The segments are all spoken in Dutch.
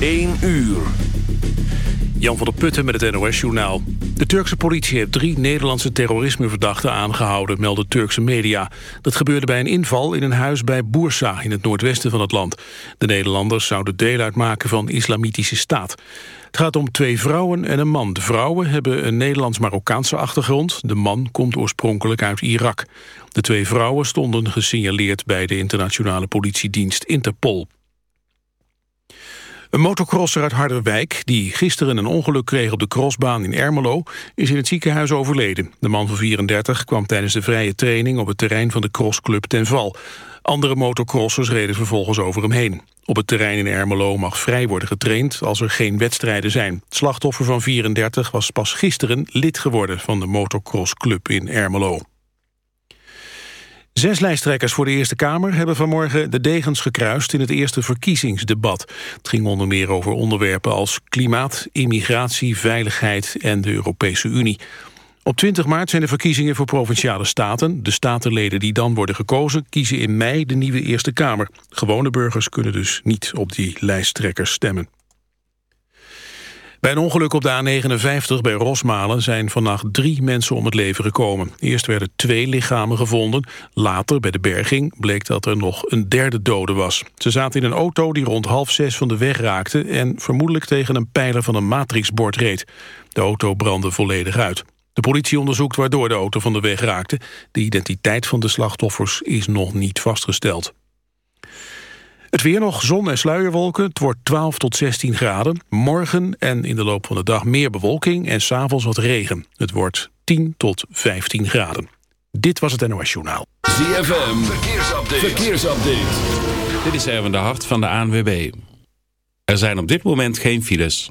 1 uur. Jan van der Putten met het NOS-journaal. De Turkse politie heeft drie Nederlandse terrorismeverdachten aangehouden, melden Turkse media. Dat gebeurde bij een inval in een huis bij Bursa in het noordwesten van het land. De Nederlanders zouden deel uitmaken van islamitische staat. Het gaat om twee vrouwen en een man. De vrouwen hebben een Nederlands-Marokkaanse achtergrond. De man komt oorspronkelijk uit Irak. De twee vrouwen stonden gesignaleerd bij de internationale politiedienst Interpol. Een motocrosser uit Harderwijk, die gisteren een ongeluk kreeg op de crossbaan in Ermelo, is in het ziekenhuis overleden. De man van 34 kwam tijdens de vrije training op het terrein van de crossclub ten val. Andere motocrossers reden vervolgens over hem heen. Op het terrein in Ermelo mag vrij worden getraind als er geen wedstrijden zijn. Het slachtoffer van 34 was pas gisteren lid geworden van de motocrossclub in Ermelo. Zes lijsttrekkers voor de Eerste Kamer hebben vanmorgen de degens gekruist in het eerste verkiezingsdebat. Het ging onder meer over onderwerpen als klimaat, immigratie, veiligheid en de Europese Unie. Op 20 maart zijn de verkiezingen voor Provinciale Staten. De statenleden die dan worden gekozen kiezen in mei de nieuwe Eerste Kamer. Gewone burgers kunnen dus niet op die lijsttrekkers stemmen. Bij een ongeluk op de A59 bij Rosmalen zijn vannacht drie mensen om het leven gekomen. Eerst werden twee lichamen gevonden. Later, bij de berging, bleek dat er nog een derde dode was. Ze zaten in een auto die rond half zes van de weg raakte... en vermoedelijk tegen een pijler van een matrixbord reed. De auto brandde volledig uit. De politie onderzoekt waardoor de auto van de weg raakte. De identiteit van de slachtoffers is nog niet vastgesteld. Het weer nog, zon en sluierwolken. Het wordt 12 tot 16 graden. Morgen en in de loop van de dag meer bewolking en s'avonds wat regen. Het wordt 10 tot 15 graden. Dit was het NOS Journaal. ZFM, verkeersupdate. verkeersupdate. Dit is Erwin de Hart van de ANWB. Er zijn op dit moment geen files.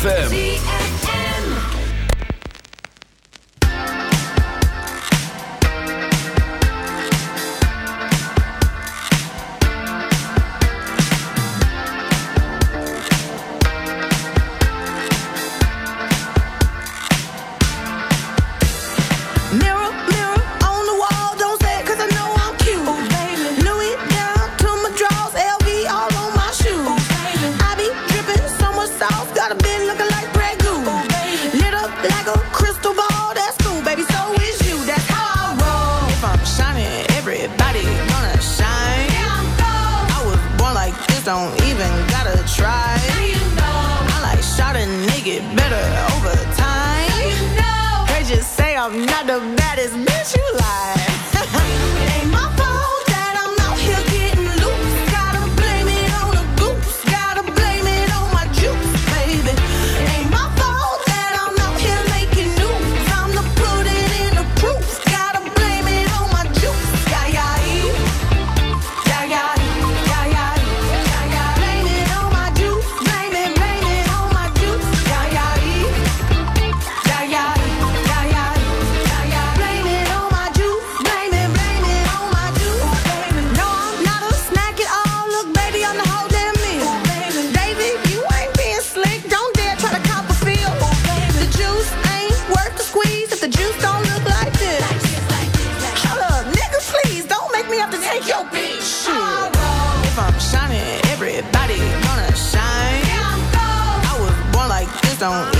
ZFM. don't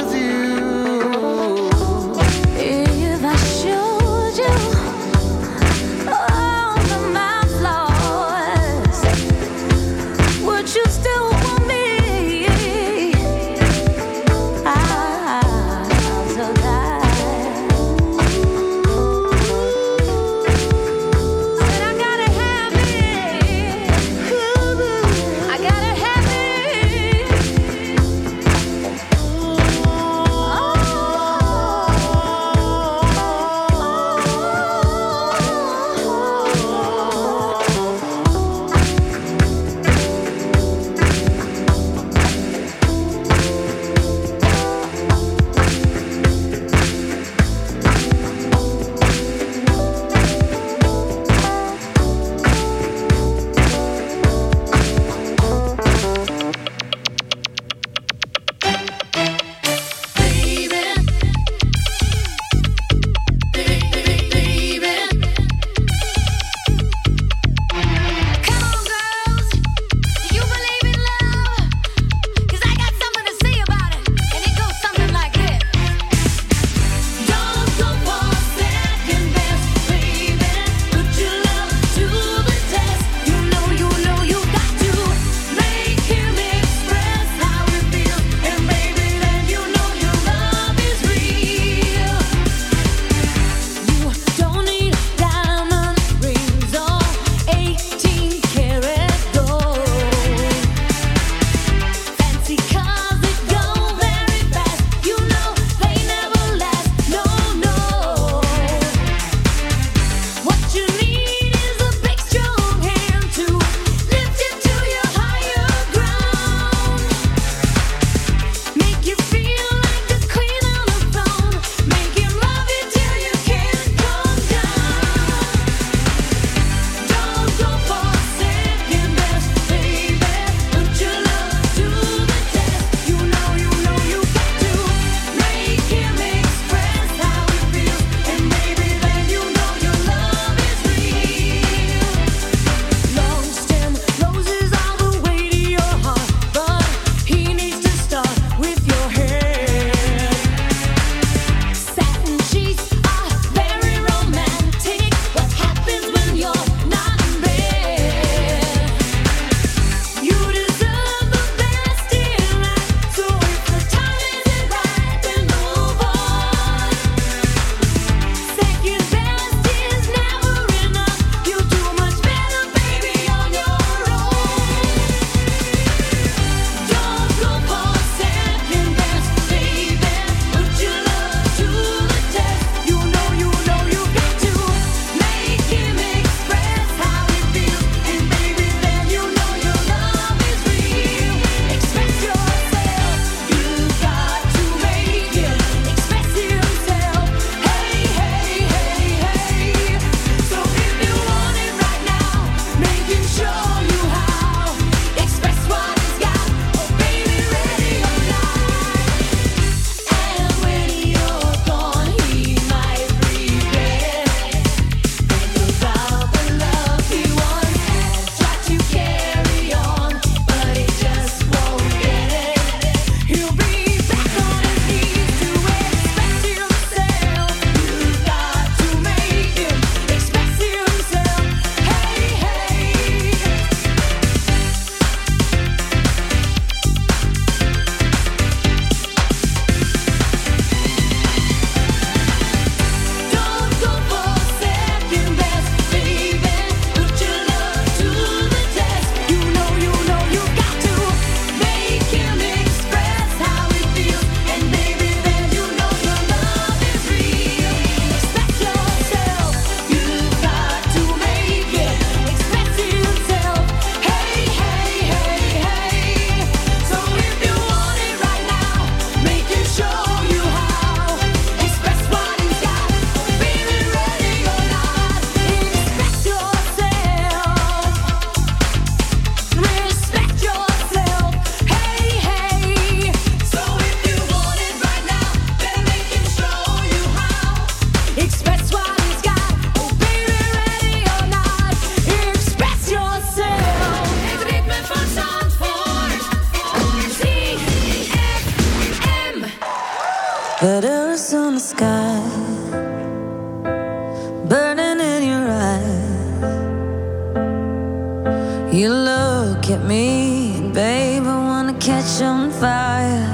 look at me, babe, I wanna catch on fire.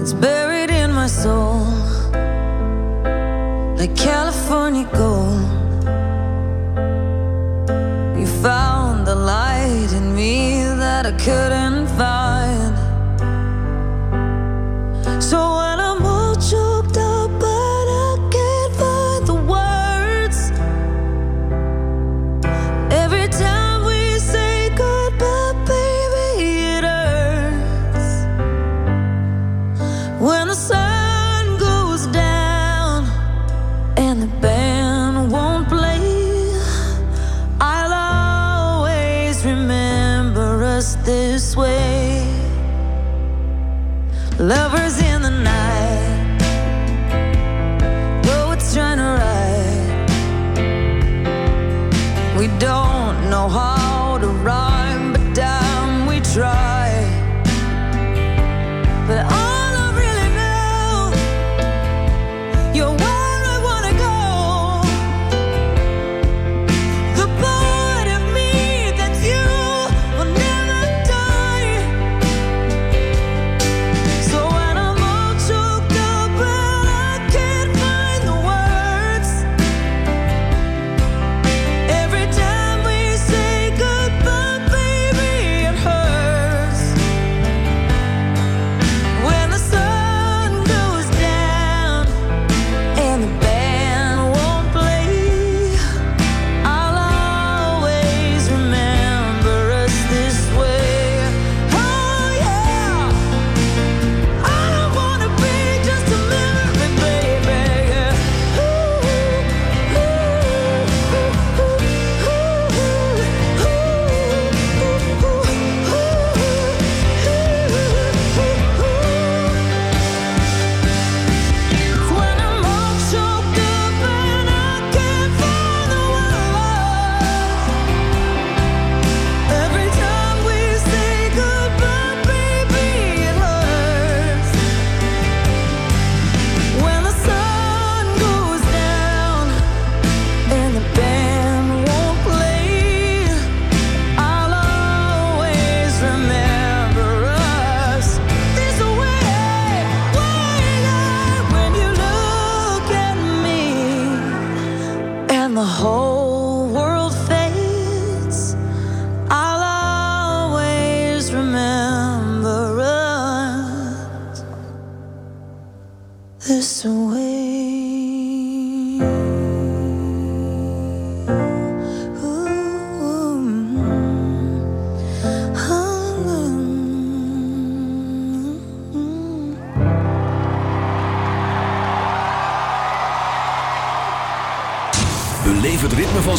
It's buried in my soul, like California gold. You found the light in me that I couldn't find.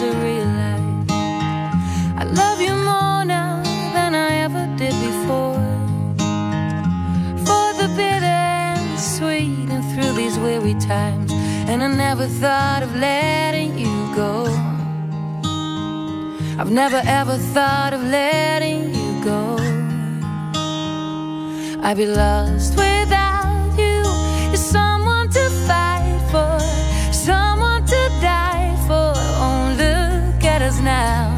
I realize I love you more now than I ever did before. For the bitter and sweet and through these weary times. And I never thought of letting you go. I've never ever thought of letting you go. I'd be lost without now.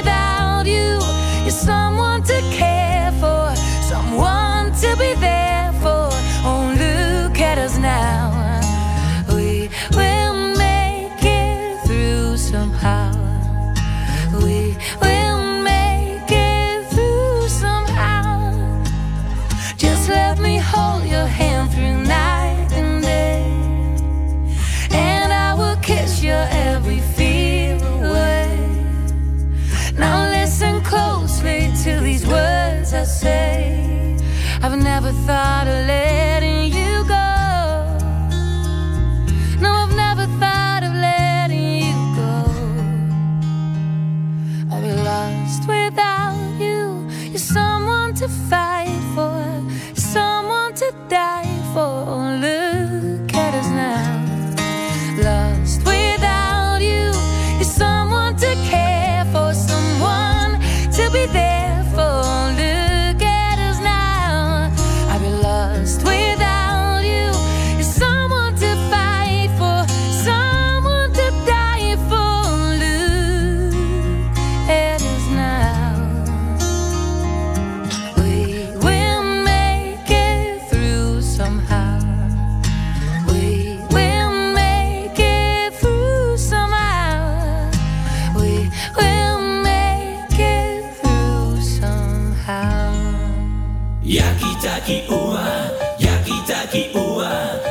Yaki taki ua, yaki taki ua.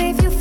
you if you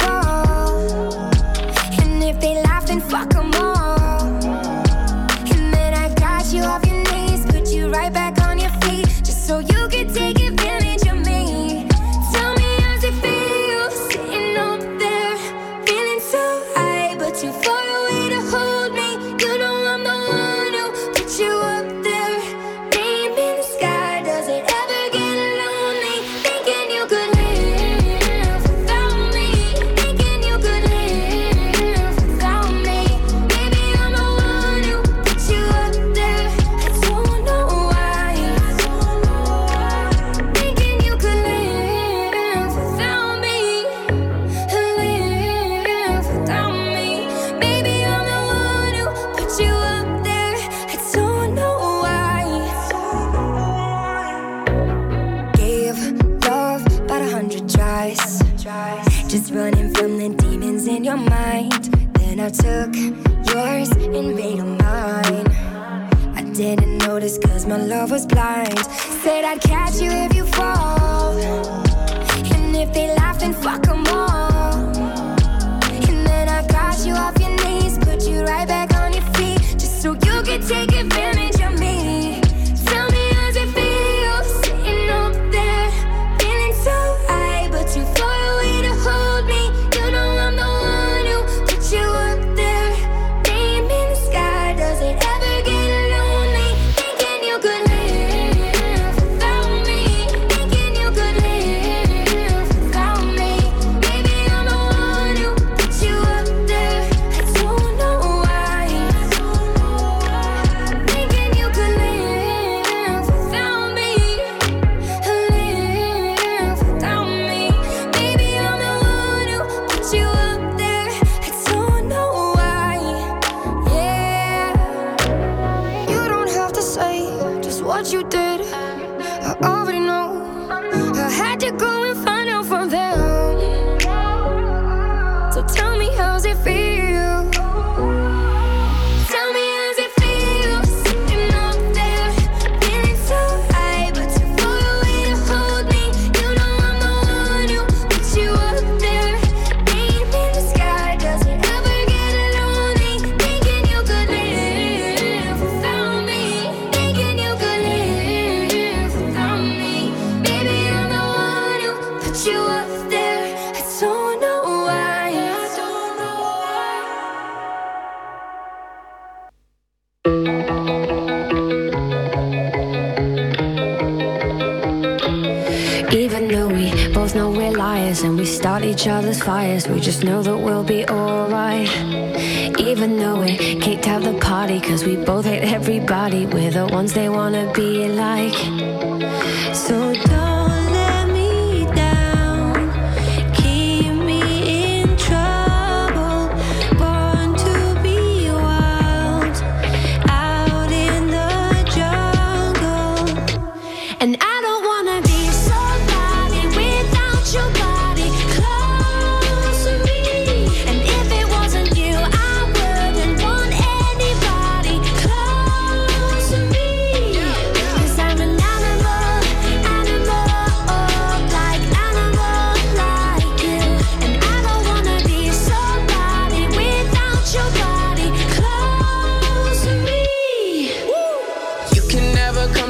know the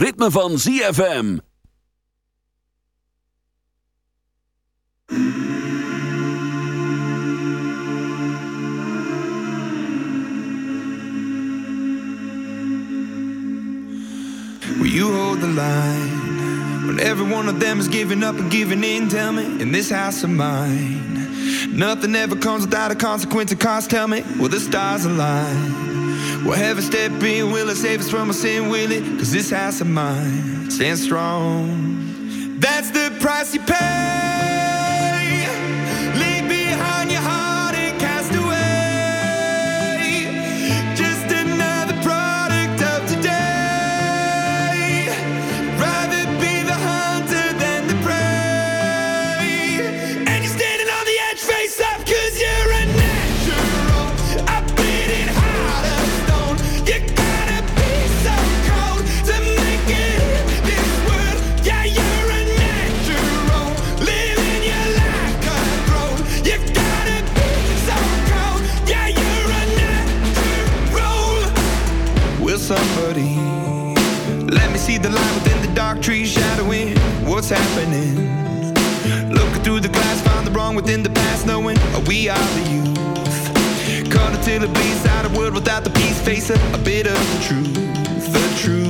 ritme van ZFM. Will you hold the line When every one of them is giving up and giving in? Tell me, in this house of mine Nothing ever comes without a consequence of cost. Tell me, will the stars align? Will heaven step in, will it save us from our sin, will it? Cause this house of mine stands strong. That's the price you pay. happening. Looking through the glass, find the wrong within the past, knowing we are the youth. Caught until it bleeds out of wood without the peace, face a, a bit of the truth, the truth.